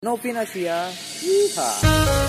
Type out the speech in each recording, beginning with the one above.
No pinasia. siya. Yeehaw!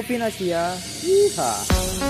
Novinasia. Yeehaw.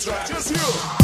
track. Just you.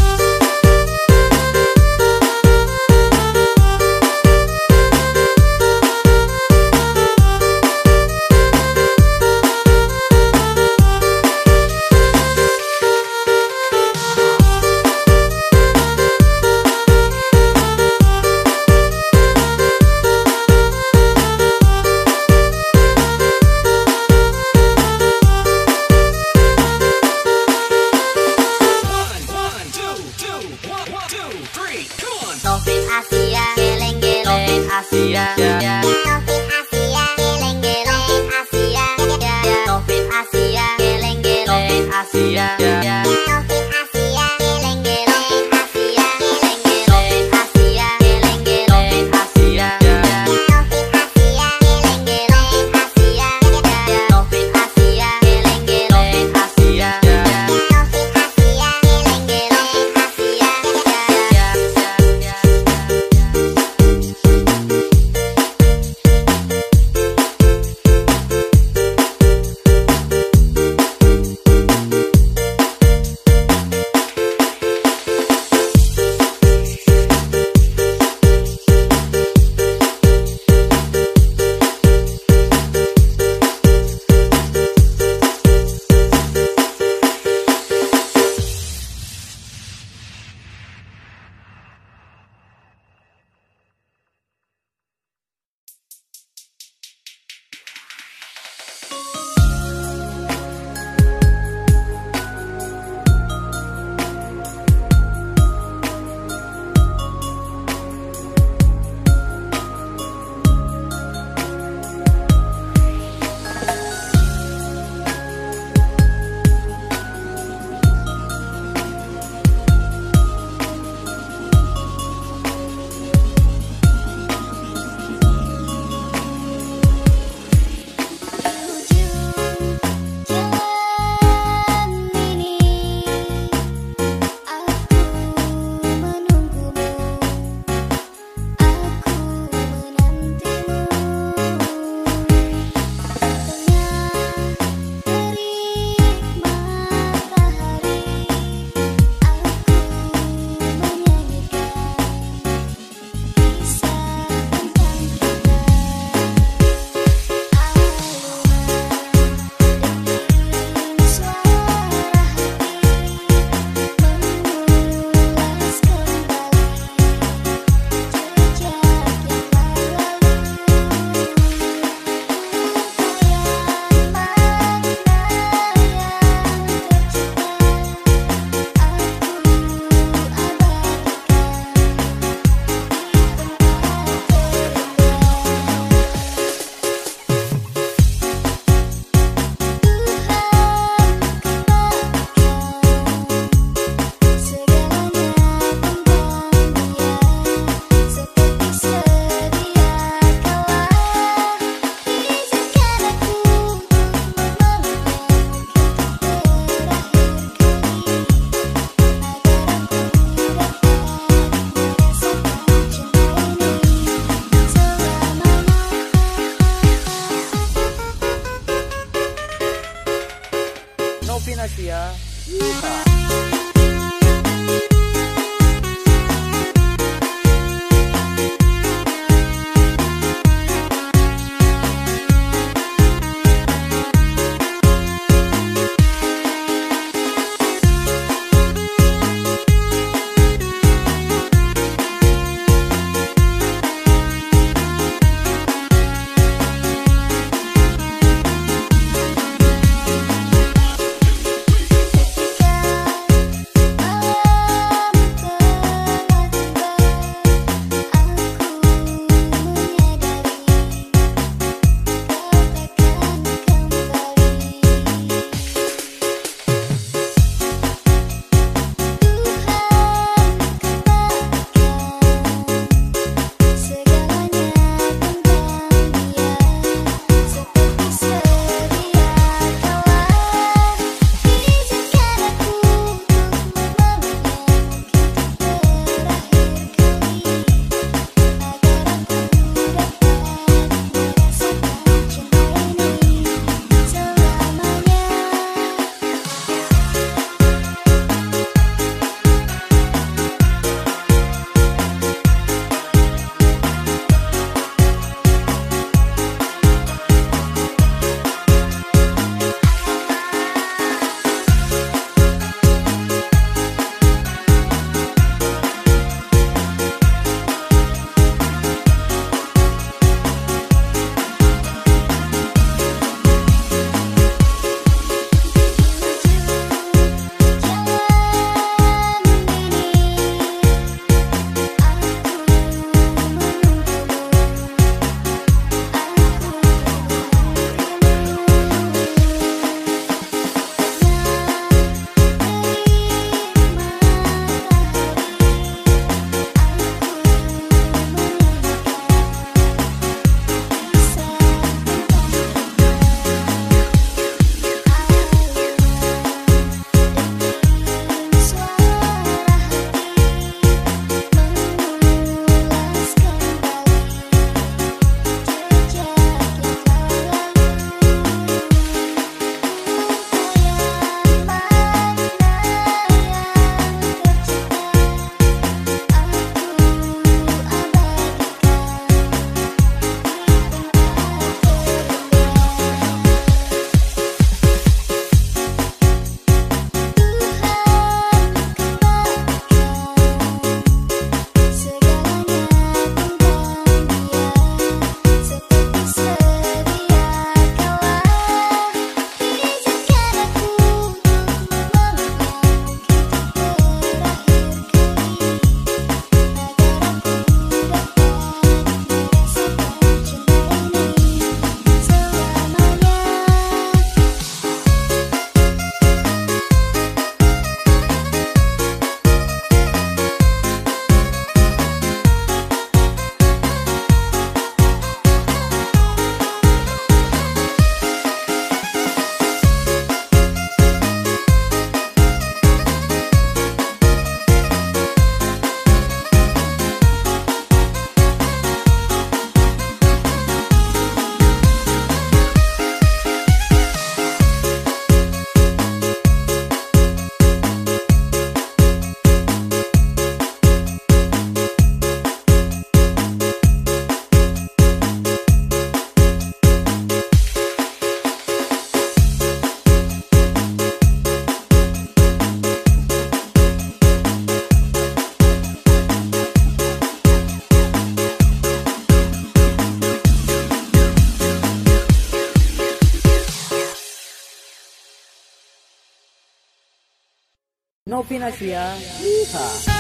Nasiah.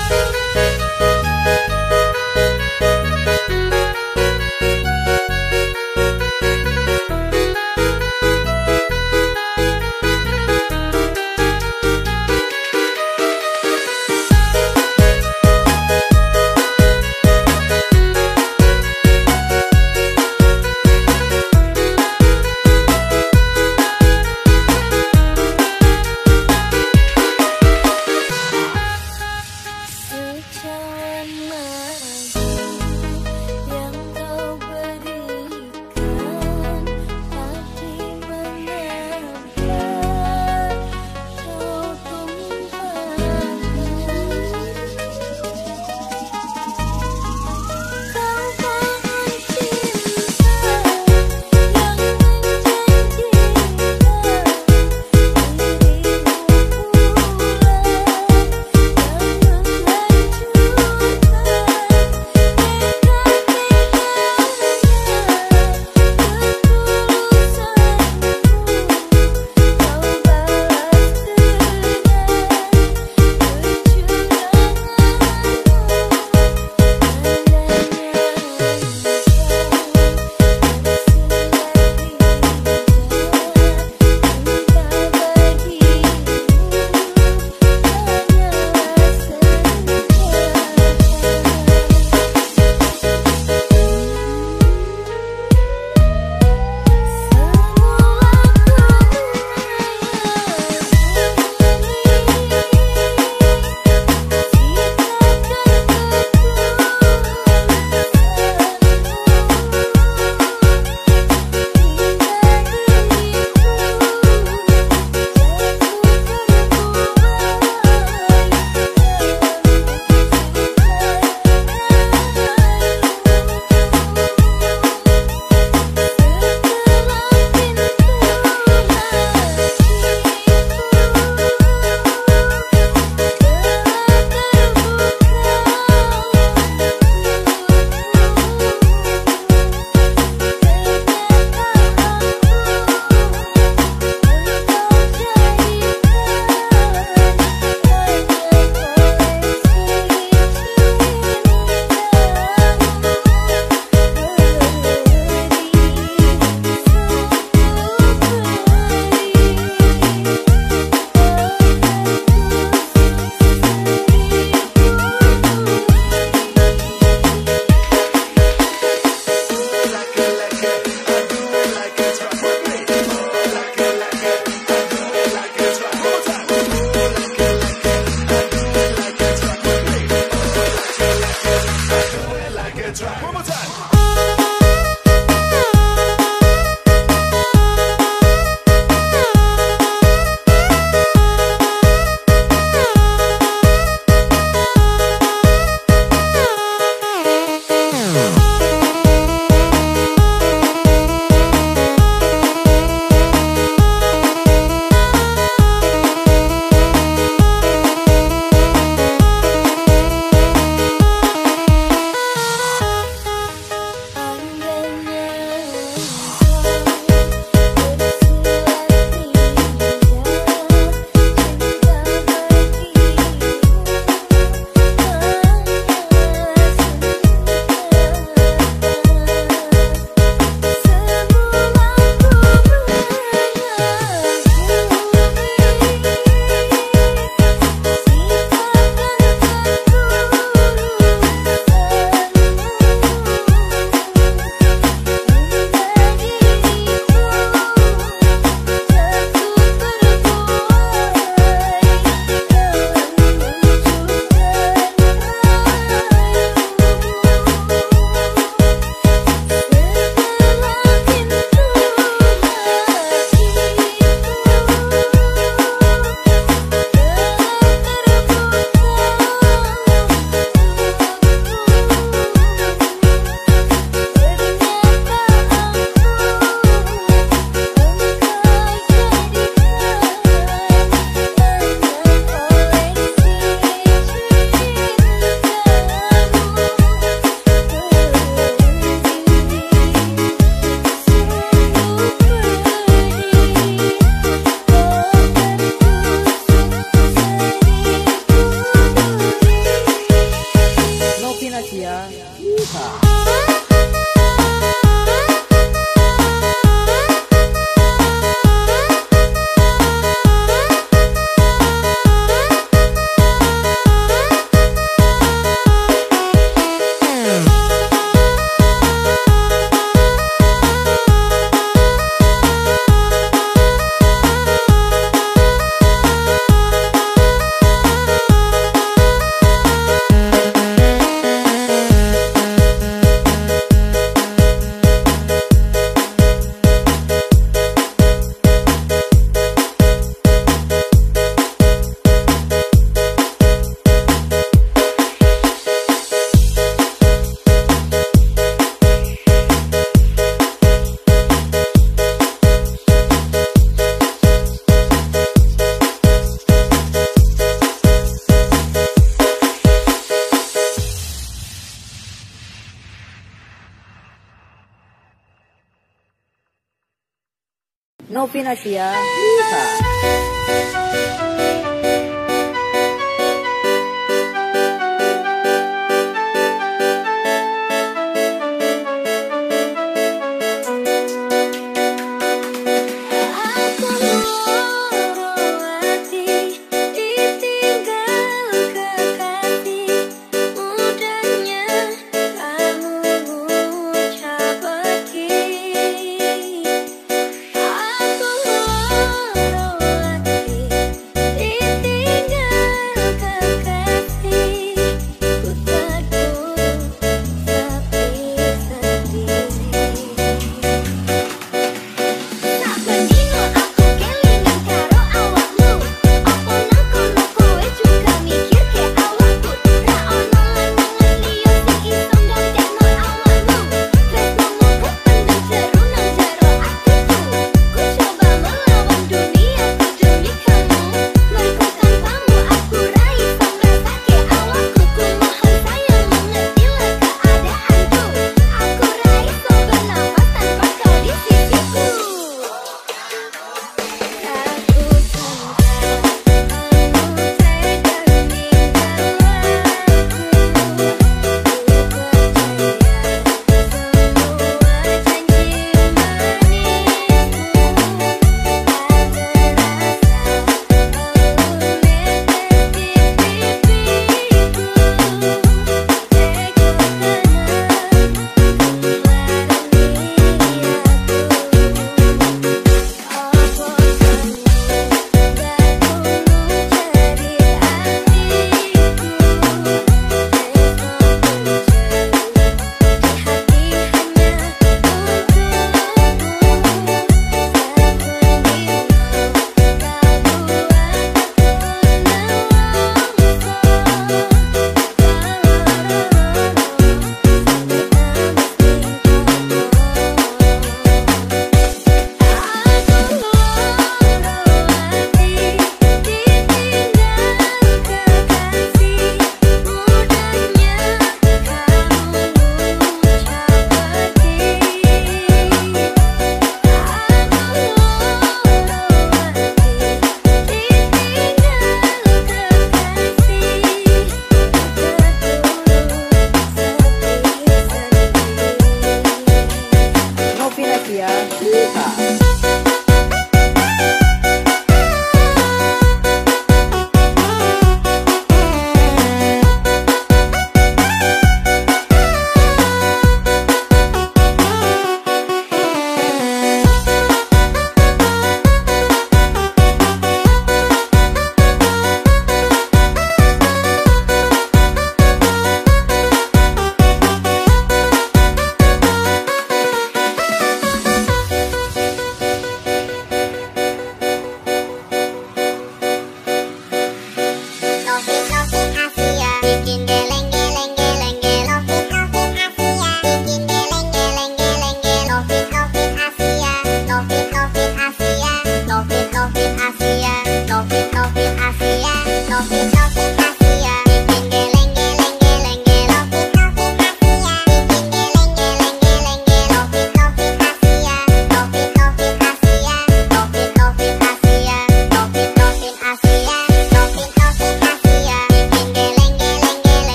Novinasia. Yeehaw.